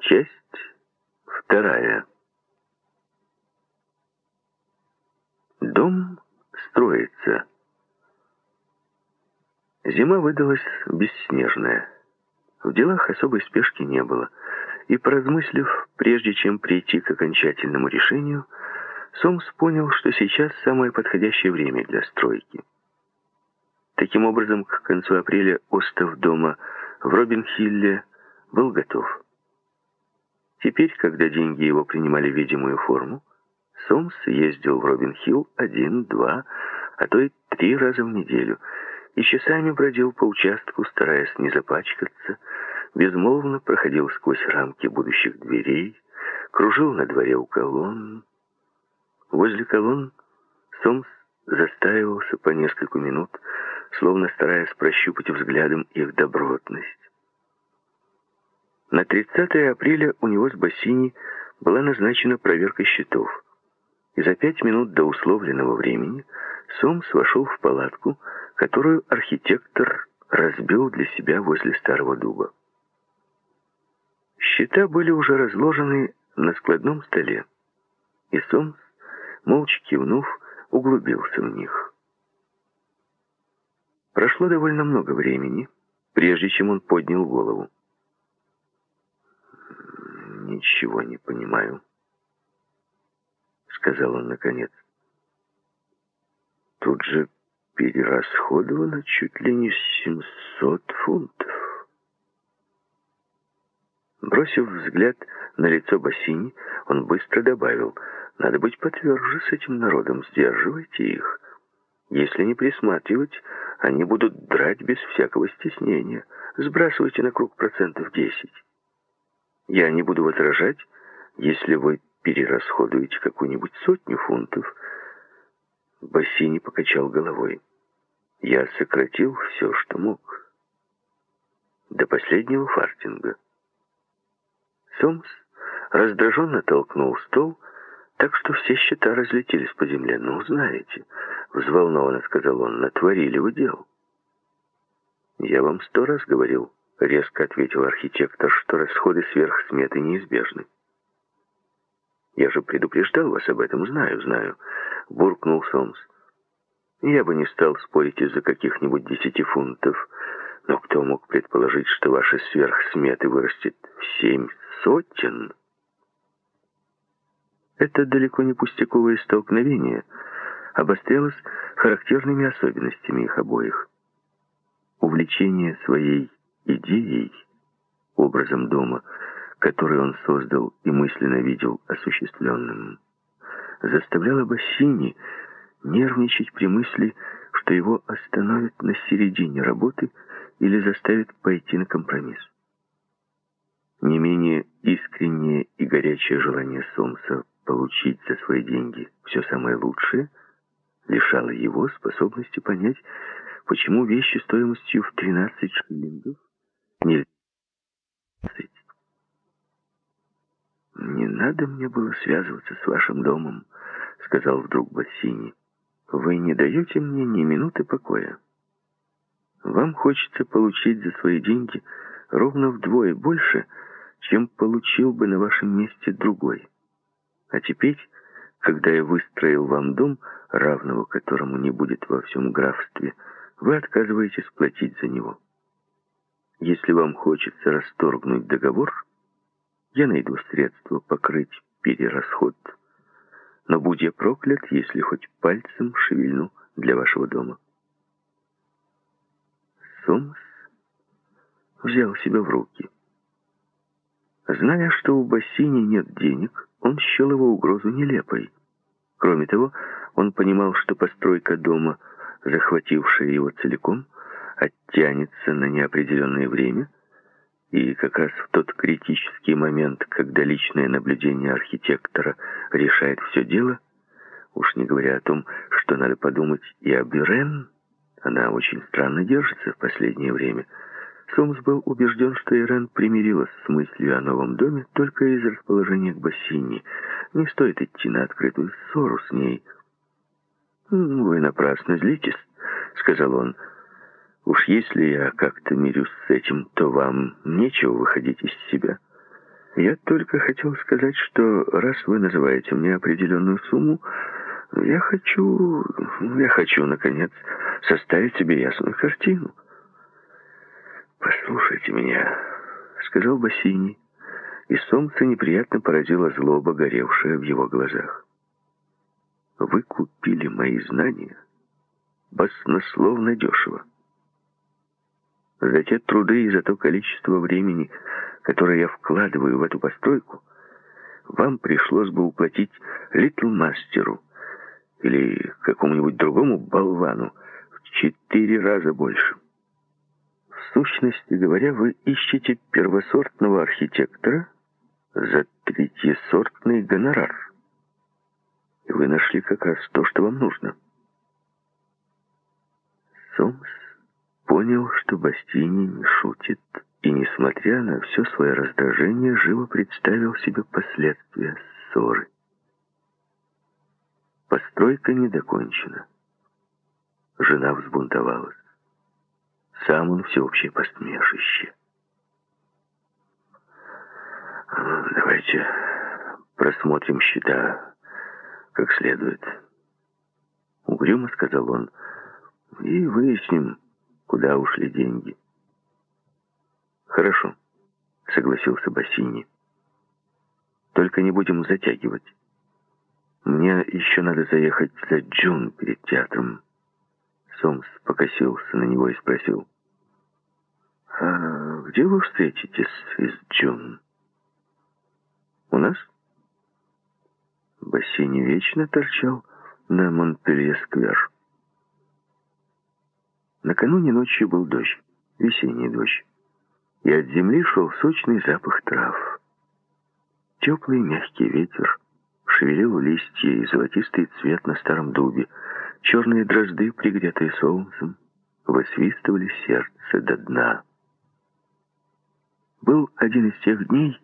Часть вторая. Дом строится. Зима выдалась бесснежная. В делах особой спешки не было. И, поразмыслив, прежде чем прийти к окончательному решению, Сомс понял, что сейчас самое подходящее время для стройки. Таким образом, к концу апреля остов дома в Робинхилле был готов. Теперь, когда деньги его принимали видимую форму, Сомс ездил в Робин-Хилл один, два, а то и три раза в неделю, и часами бродил по участку, стараясь не запачкаться, безмолвно проходил сквозь рамки будущих дверей, кружил на дворе у колонн. Возле колонн Сомс застаивался по несколько минут, словно стараясь прощупать взглядом их добротность. На 30 апреля у него с Бассини была назначена проверка счетов. И за пять минут до условленного времени Сомс вошел в палатку, которую архитектор разбил для себя возле старого дуба. Счета были уже разложены на складном столе, и Сомс, молча кивнув, углубился в них. Прошло довольно много времени, прежде чем он поднял голову. «Ничего не понимаю», — сказал он наконец. «Тут же перерасходовано чуть ли не 700 фунтов». Бросив взгляд на лицо Бассини, он быстро добавил, «Надо быть потверже с этим народом, сдерживайте их. Если не присматривать, они будут драть без всякого стеснения. Сбрасывайте на круг процентов 10. Я не буду возражать, если вы перерасходуете какую-нибудь сотню фунтов. Бассини покачал головой. Я сократил все, что мог. До последнего фартинга. Сомс раздраженно толкнул стол, так что все счета разлетелись по земле. «Ну, знаете», — взволнованно сказал он, — «натворили вы дел». «Я вам сто раз говорил», — резко ответил архитектор, что расходы сверх сметы неизбежны. «Я же предупреждал вас об этом, знаю, знаю», — буркнул Сомс. «Я бы не стал спорить из-за каких-нибудь десяти фунтов, но кто мог предположить, что ваши сверхсметы вырастет в семь сотен?» Это далеко не пустяковое столкновение обострялось характерными особенностями их обоих. Увлечение своей идеей, образом дома, который он создал и мысленно видел осуществленным, заставляло Бассини нервничать при мысли, что его остановят на середине работы или заставят пойти на компромисс. Не менее искреннее и горячее желание Сомса получить за свои деньги все самое лучшее лишало его способности понять, почему вещи стоимостью в 13 шиллингов не «Не надо мне было связываться с вашим домом», — сказал вдруг Бассини. «Вы не даете мне ни минуты покоя. Вам хочется получить за свои деньги ровно вдвое больше, чем получил бы на вашем месте другой. А теперь, когда я выстроил вам дом, равного которому не будет во всем графстве, вы отказываетесь платить за него». Если вам хочется расторгнуть договор, я найду средства покрыть перерасход, но будь я проклят, если хоть пальцем шевельну для вашего дома. Сомс взял себя в руки. Зная, что у Бассини нет денег, он счел его угрозу нелепой. Кроме того, он понимал, что постройка дома, захватившая его целиком, оттянется на неопределенное время, и как раз в тот критический момент, когда личное наблюдение архитектора решает все дело, уж не говоря о том, что надо подумать и об Ирен, она очень странно держится в последнее время, Сомс был убежден, что Ирен примирилась с мыслью о новом доме только из расположения к бассейне. Не стоит идти на открытую ссору с ней. «Вы напрасно злитесь», — сказал он, — Уж если я как-то мирюсь с этим, то вам нечего выходить из себя. Я только хотел сказать, что раз вы называете мне определенную сумму, я хочу, я хочу, наконец, составить себе ясную картину. «Послушайте меня», — сказал Бассини, и солнце неприятно поразило злоба, горевшая в его глазах. «Вы купили мои знания баснословно дешево. За те труды и за то количество времени, которое я вкладываю в эту постройку, вам пришлось бы уплатить Литл Мастеру или какому-нибудь другому болвану в четыре раза больше. В сущности говоря, вы ищете первосортного архитектора за третьесортный гонорар. И вы нашли как раз то, что вам нужно. Сомс понял, что Бастини не шутит, и, несмотря на все свое раздражение, живо представил себе последствия ссоры. Постройка не докончена. Жена взбунтовалась. Сам он всеобщее посмешище. Давайте просмотрим счета как следует. Угрюмо сказал он, и выясним, куда ушли деньги. Хорошо, согласился Бассини. Только не будем затягивать. Мне еще надо заехать за Джун перед театром. Сомс покосился на него и спросил. «А где вы встретитесь с Джун?» «У нас?» Бассейн вечно торчал на Монпелье-сквер. Накануне ночью был дождь, весенний дождь, и от земли шел сочный запах трав. Теплый мягкий ветер шевелил листья и золотистый цвет на старом дубе. Черные дрозды, пригретые солнцем, высвистывали сердце до дна. Был один из тех дней,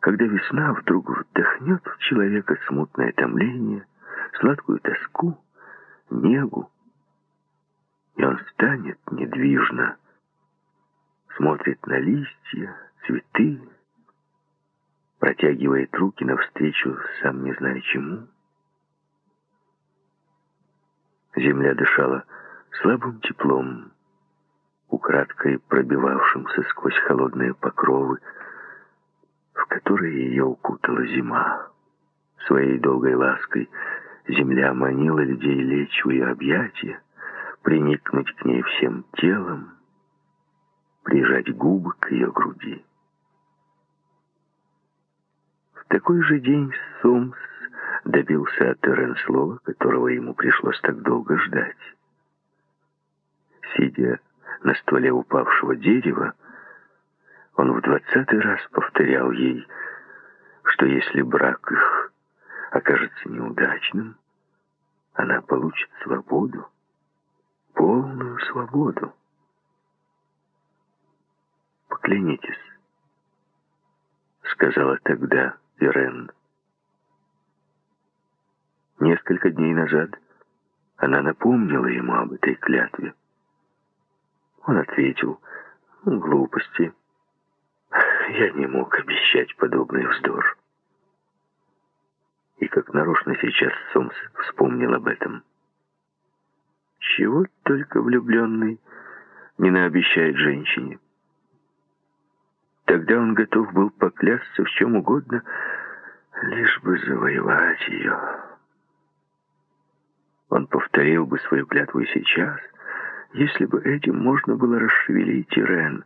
когда весна вдруг вдохнет в человека смутное томление, сладкую тоску, негу, и он станет недвижно, смотрит на листья, цветы, протягивает руки навстречу, сам не зная чему. Земля дышала слабым теплом, украдкой пробивавшимся сквозь холодные покровы, в которые ее укутала зима. Своей долгой лаской земля манила людей лечь в ее объятия, приникнуть к ней всем телом, прижать губы к ее груди. В такой же день Сомс добился от Эренслова, которого ему пришлось так долго ждать. Сидя на стволе упавшего дерева, он в двадцатый раз повторял ей, что если брак их окажется неудачным, она получит свободу, полную свободу. «Поклянитесь», — сказала тогда Ирен. Несколько дней назад она напомнила ему об этой клятве. Он ответил, глупости. Я не мог обещать подобный вздор. И как нарочно сейчас Сомс вспомнил об этом. Чего только влюбленный не наобещает женщине. Тогда он готов был поклясться в чем угодно, лишь бы завоевать ее. Он повторил бы свою клятву и сейчас, если бы этим можно было расшевелить Ирен,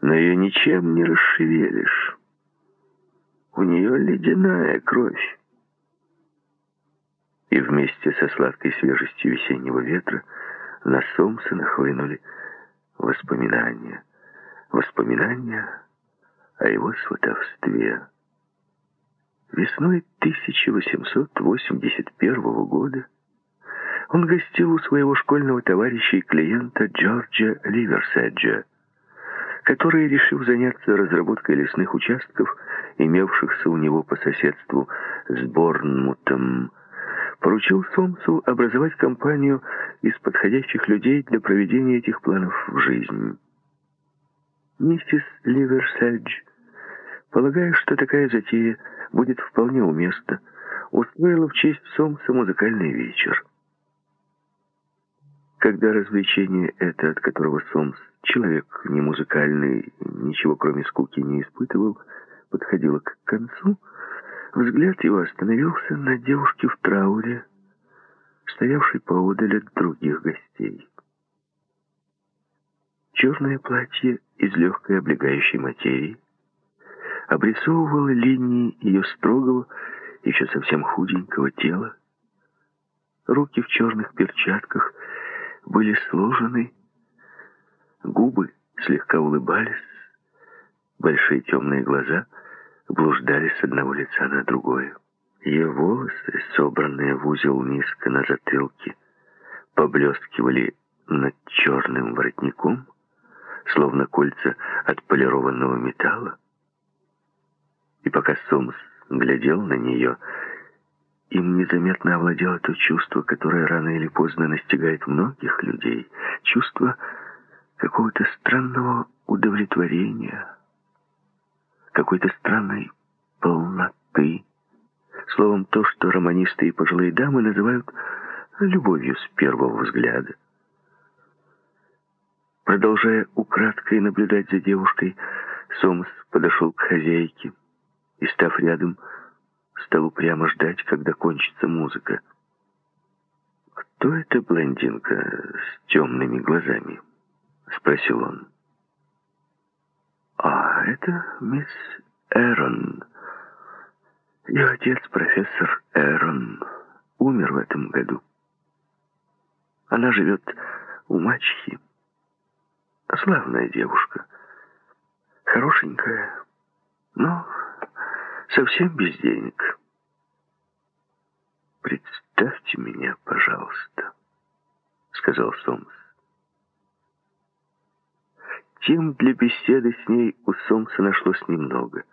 но ее ничем не расшевелишь. У нее ледяная кровь. И вместе со сладкой свежестью весеннего ветра на Сомса нахлынули воспоминания. Воспоминания о его сватовстве. Весной 1881 года он гостил у своего школьного товарища и клиента Джорджа Ливерседжа, который, решив заняться разработкой лесных участков, имевшихся у него по соседству с Борнмутом, поручил Сомсу образовать компанию из подходящих людей для проведения этих планов в жизнь. Миссис Ливерседж полагая, что такая затея будет вполне уместна, устроила в честь Сомса музыкальный вечер. Когда развлечение это, от которого Сомс, человек не музыкальный, ничего кроме скуки не испытывал, подходило к концу, взгляд его остановился на девушке в трауре, стоявшей поодаль от других гостей. Черное платье из легкой облегающей материи обрисовывало линии ее строгого, еще совсем худенького тела. Руки в черных перчатках были сложены, губы слегка улыбались, большие темные глаза блуждали с одного лица на другое. Ее волосы, собранные в узел низко на затылке, поблескивали над черным воротником, словно кольца отполированного металла. И пока Сомс глядел на нее, им незаметно овладело то чувство, которое рано или поздно настигает многих людей, чувство какого-то странного удовлетворения, какой-то странной полноты. Словом, то, что романисты и пожилые дамы называют любовью с первого взгляда. Продолжая украдкой наблюдать за девушкой, Сомс подошел к хозяйке и, став рядом, стал упрямо ждать, когда кончится музыка. «Кто эта блондинка с темными глазами?» — спросил он. «А, это мисс Эрон. Ее отец, профессор Эрон, умер в этом году. Она живет у мачехи. Славная девушка. Хорошенькая, но совсем без денег. «Представьте меня, пожалуйста», — сказал Сомс. Тем для беседы с ней у Сомса нашлось немного.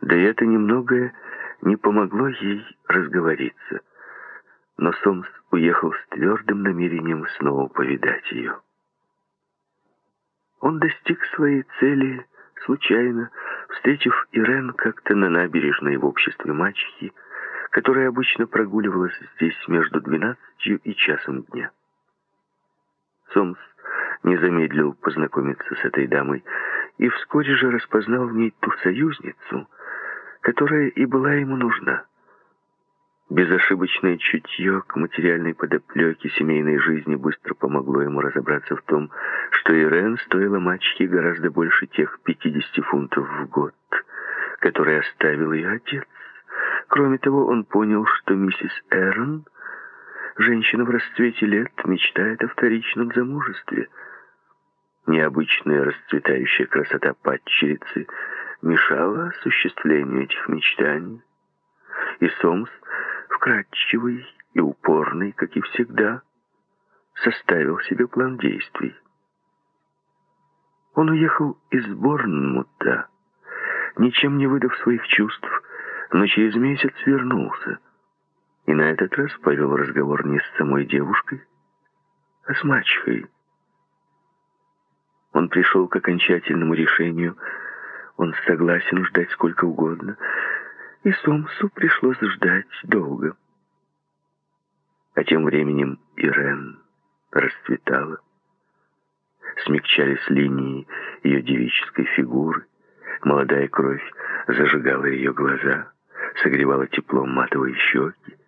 Да и это немногое не помогло ей разговориться. Но Сомс уехал с твердым намерением снова повидать ее. Он достиг своей цели случайно, встретив Ирен как-то на набережной в обществе мачехи, которая обычно прогуливалась здесь между двенадцатью и часом дня. Сомс не замедлил познакомиться с этой дамой и вскоре же распознал в ней ту союзницу, которая и была ему нужна. Безошибочное чутье к материальной подоплеке семейной жизни быстро помогло ему разобраться в том, что Ирен стоила мачехе гораздо больше тех 50 фунтов в год, которые оставил ее отец. Кроме того, он понял, что миссис Эрон, женщина в расцвете лет, мечтает о вторичном замужестве. Необычная расцветающая красота падчерицы мешала осуществлению этих мечтаний. И Сомс вкрадчивый и упорный, как и всегда, составил себе план действий. Он уехал из Борнмута, ничем не выдав своих чувств, но через месяц вернулся. И на этот раз повел разговор не с самой девушкой, а с мачехой. Он пришел к окончательному решению, он согласен ждать сколько угодно, и Сомсу пришлось ждать долго. А тем временем Ирен расцветала. Смягчались линии ее девической фигуры. Молодая кровь зажигала ее глаза, согревала теплом матовые щеки.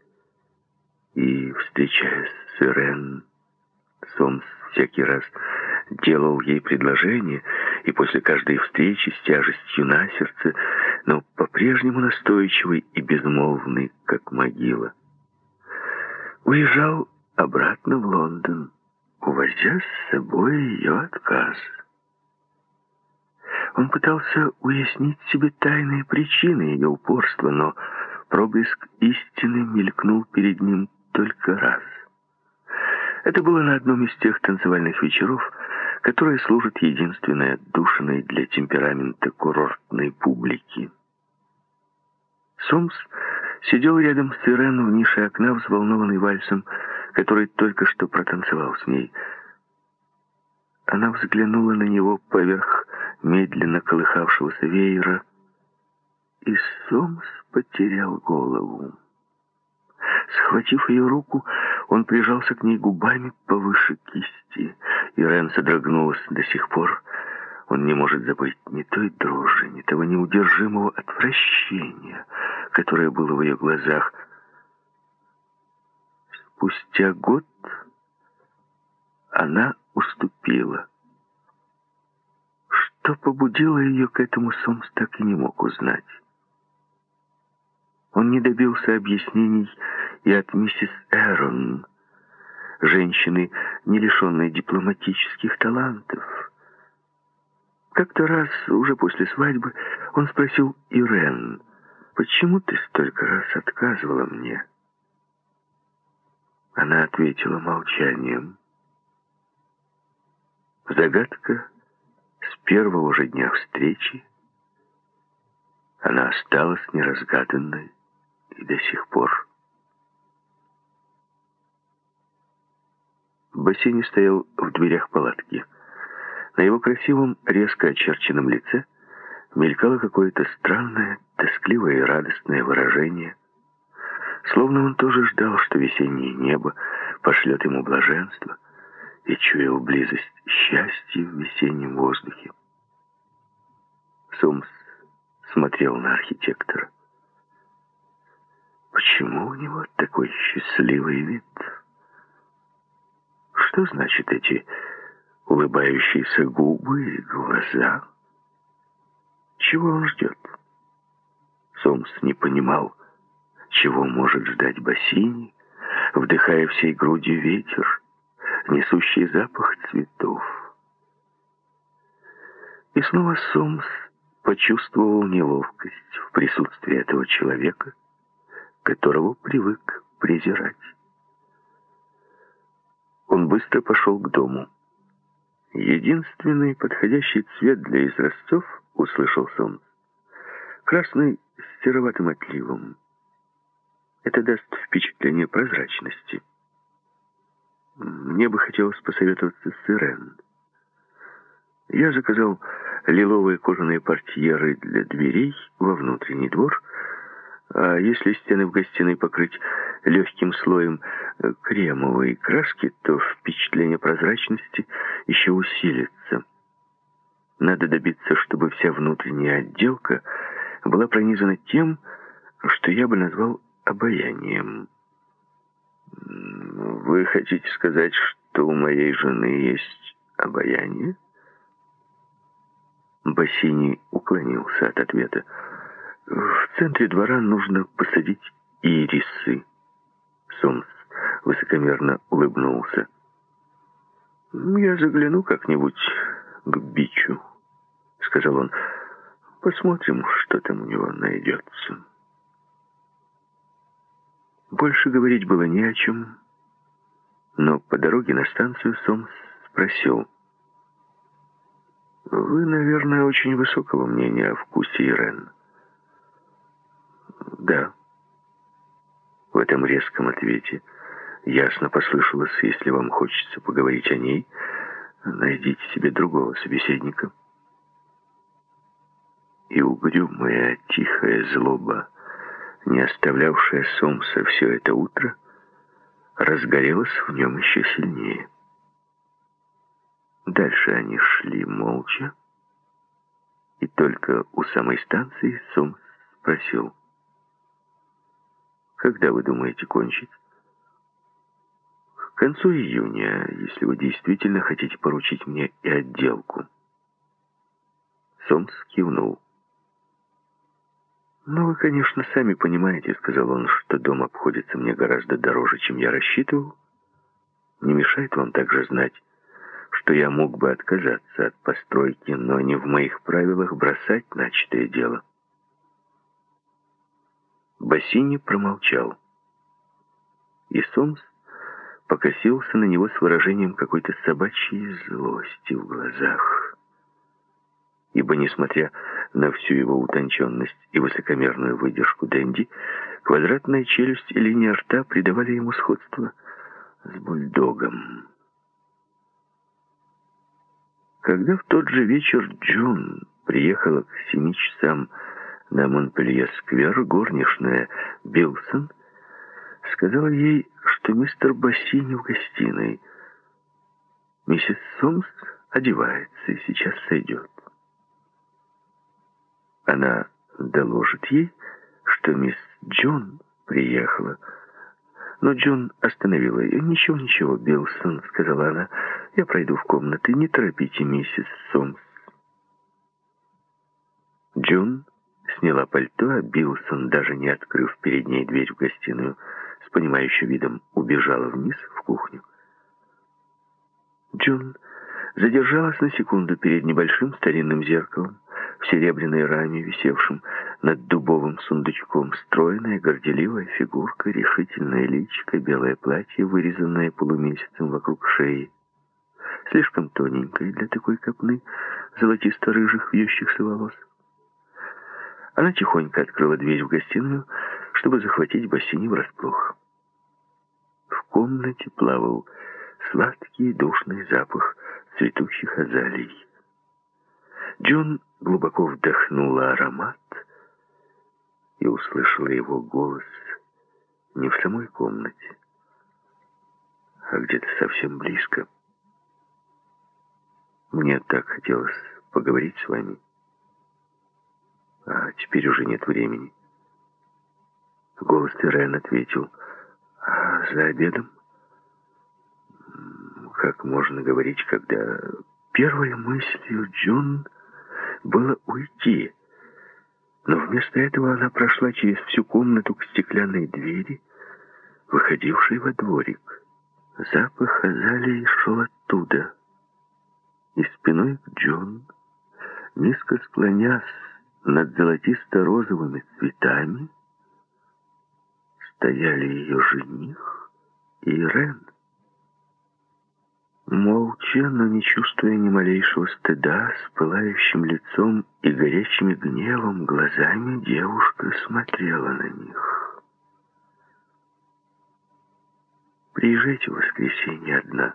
И, встречаясь с Ирен, Сомс всякий раз делал ей предложение, и после каждой встречи с тяжестью на сердце, но по-прежнему настойчивый и безмолвный, как могила. Уезжал обратно в Лондон, увозя с собой ее отказ. Он пытался уяснить себе тайные причины ее упорства, но проблеск истины мелькнул перед ним только раз. Это было на одном из тех танцевальных вечеров, которые служат единственной отдушиной для темперамента курортной публики. Сомс сидел рядом с Ирен в нише окна, взволнованный вальсом, который только что протанцевал с ней. Она взглянула на него поверх медленно колыхавшегося веера и Сомс потерял голову. Схватив ее руку, он прижался к ней губами повыше кисти. Ирен содрогнулась до сих пор. Он не может забыть ни той дрожи, ни того неудержимого отвращения, которое было в ее глазах. Спустя год она уступила. Что побудило ее к этому, Сомс так и не мог узнать. Он не добился объяснений и от миссис Эрон, женщины, не лишенной дипломатических талантов. Как-то раз, уже после свадьбы, он спросил Ирен, «Почему ты столько раз отказывала мне?» Она ответила молчанием. Загадка с первого же дня встречи она осталась неразгаданной и до сих пор. Бассейн стоял в дверях палатки. На его красивом, резко очерченном лице мелькало какое-то странное, тоскливое и радостное выражение. Словно он тоже ждал, что весеннее небо пошлет ему блаженство и чуял близость счастья в весеннем воздухе. Сомс смотрел на архитектора. Почему у него такой счастливый вид? Что значит эти улыбающиеся губы и глаза? Чего он ждет? Сомс не понимал, чего может ждать Бассини, вдыхая всей грудью ветер, несущий запах цветов. И снова Сомс почувствовал неловкость в присутствии этого человека, которого привык презирать. Он быстро пошел к дому. Единственный подходящий цвет для изразцов, услышал сон, красный с сероватым отливом. Это даст впечатление прозрачности. Мне бы хотелось посоветоваться с Ирен. Я заказал лиловые кожаные портьеры для дверей во внутренний двор, а если стены в гостиной покрыть легким слоем э, кремовой краски, то впечатление прозрачности еще усилится. Надо добиться, чтобы вся внутренняя отделка была пронизана тем, что я бы назвал обаянием. Вы хотите сказать, что у моей жены есть обаяние? Бассини уклонился от ответа. В центре двора нужно посадить ирисы. Сомс высокомерно улыбнулся. «Я загляну как-нибудь к бичу», — сказал он. «Посмотрим, что там у него найдется». Больше говорить было не о чем, но по дороге на станцию Сомс спросил. «Вы, наверное, очень высокого мнения о вкусе Ирен». «Да». В этом резком ответе ясно послышалось, если вам хочется поговорить о ней, найдите себе другого собеседника. И угрюмая, тихая злоба, не оставлявшая Сомса все это утро, разгорелась в нем еще сильнее. Дальше они шли молча, и только у самой станции Сомс спросил, когда вы думаете кончить? К концу июня, если вы действительно хотите поручить мне и отделку. Сомс кивнул. «Ну, вы, конечно, сами понимаете, — сказал он, — что дом обходится мне гораздо дороже, чем я рассчитывал. Не мешает вам также знать, что я мог бы отказаться от постройки, но не в моих правилах бросать начатое дело. Бассини промолчал. И Сомс покосился на него с выражением какой-то собачьей злости в глазах. Ибо, несмотря на всю его утонченность и высокомерную выдержку Дэнди, квадратная челюсть и линия рта придавали ему сходство с бульдогом. Когда в тот же вечер Джун приехала к семи часам на Монпелье-сквер горничная Билсон сказала ей, что мистер Бассини в гостиной. Миссис Сомс одевается и сейчас сойдет. Она доложит ей, что мисс Джон приехала, но Джон остановила ее. «Ничего, ничего, Билсон», — сказала она, — «я пройду в комнаты, не торопите миссис Сомс». Джон сняла пальто, а Билсон, даже не открыв перед ней дверь в гостиную, с понимающим видом убежала вниз в кухню. Джон задержалась на секунду перед небольшим старинным зеркалом, в серебряной раме, висевшем над дубовым сундучком, стройная, горделивая фигурка, решительное личико, белое платье, вырезанное полумесяцем вокруг шеи. Слишком тоненькое для такой копны золотисто-рыжих вьющихся волос. Она тихонько открыла дверь в гостиную, чтобы захватить бассейн врасплох. В комнате плавал сладкий душный запах цветущих азалий. Джон глубоко вдохнула аромат и услышала его голос не в самой комнате, а где-то совсем близко. Мне так хотелось поговорить с вами. А теперь уже нет времени. Голос Терен ответил, а за обедом? Как можно говорить, когда первой мыслью Джон было уйти, но вместо этого она прошла через всю комнату к стеклянной двери, выходившей во дворик. Запах азалии шел оттуда, и спиной к Джон, низко склонясь над золотисто-розовыми цветами стояли ее жених и Ирен. Молча, но не чувствуя ни малейшего стыда, с пылающим лицом и горячими гневом глазами девушка смотрела на них. «Приезжайте в воскресенье одна.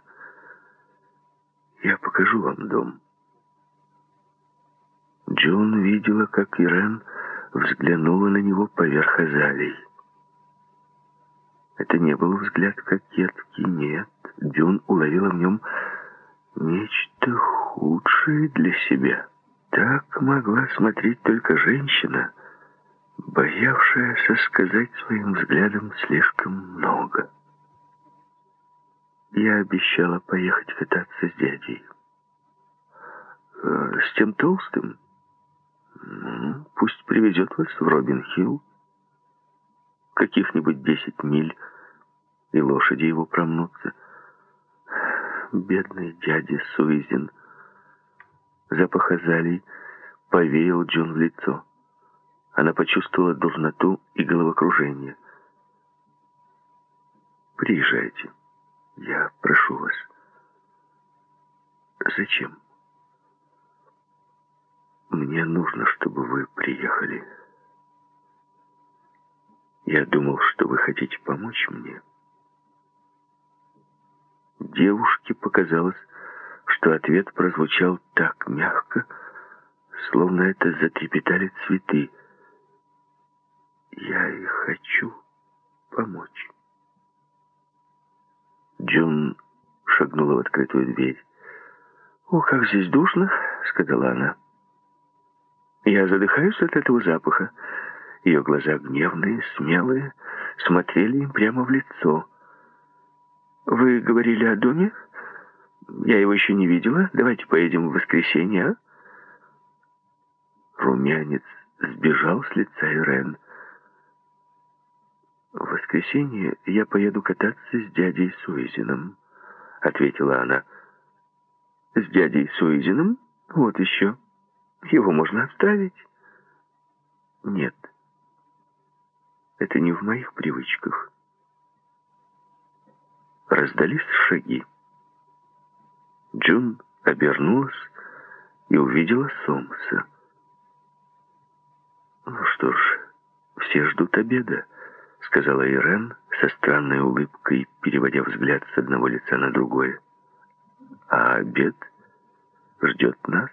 Я покажу вам дом». Джон видела, как Ирен взглянула на него поверх азалий. Это не был взгляд кокетки, нет. Джон уловила в нем нечто худшее для себя. Так могла смотреть только женщина, боявшаяся сказать своим взглядом слишком много. Я обещала поехать кататься с дядей. Э, с тем толстым? Ну, пусть привезет вас в Робин-Хилл. Каких-нибудь десять миль, и лошади его промнутся. Бедный дядя Суизин. Запах азалий повеял Джон в лицо. Она почувствовала дурноту и головокружение. «Приезжайте. Я прошу вас». «Зачем?» Мне нужно, чтобы вы приехали. Я думал, что вы хотите помочь мне. Девушке показалось, что ответ прозвучал так мягко, словно это затрепетали цветы. Я и хочу помочь. Джун шагнула в открытую дверь. «О, как здесь душно!» — сказала она. Я задыхаюсь от этого запаха. Ее глаза гневные, смелые, смотрели им прямо в лицо. «Вы говорили о доме? Я его еще не видела. Давайте поедем в воскресенье, а?» Румянец сбежал с лица Ирен. «В воскресенье я поеду кататься с дядей Суизином», — ответила она. «С дядей Суизином? Вот еще». Его можно оставить. Нет. Это не в моих привычках. Раздались шаги. Джун обернулась и увидела Сомса. «Ну что ж, все ждут обеда», — сказала Ирен со странной улыбкой, переводя взгляд с одного лица на другое. «А обед ждет нас».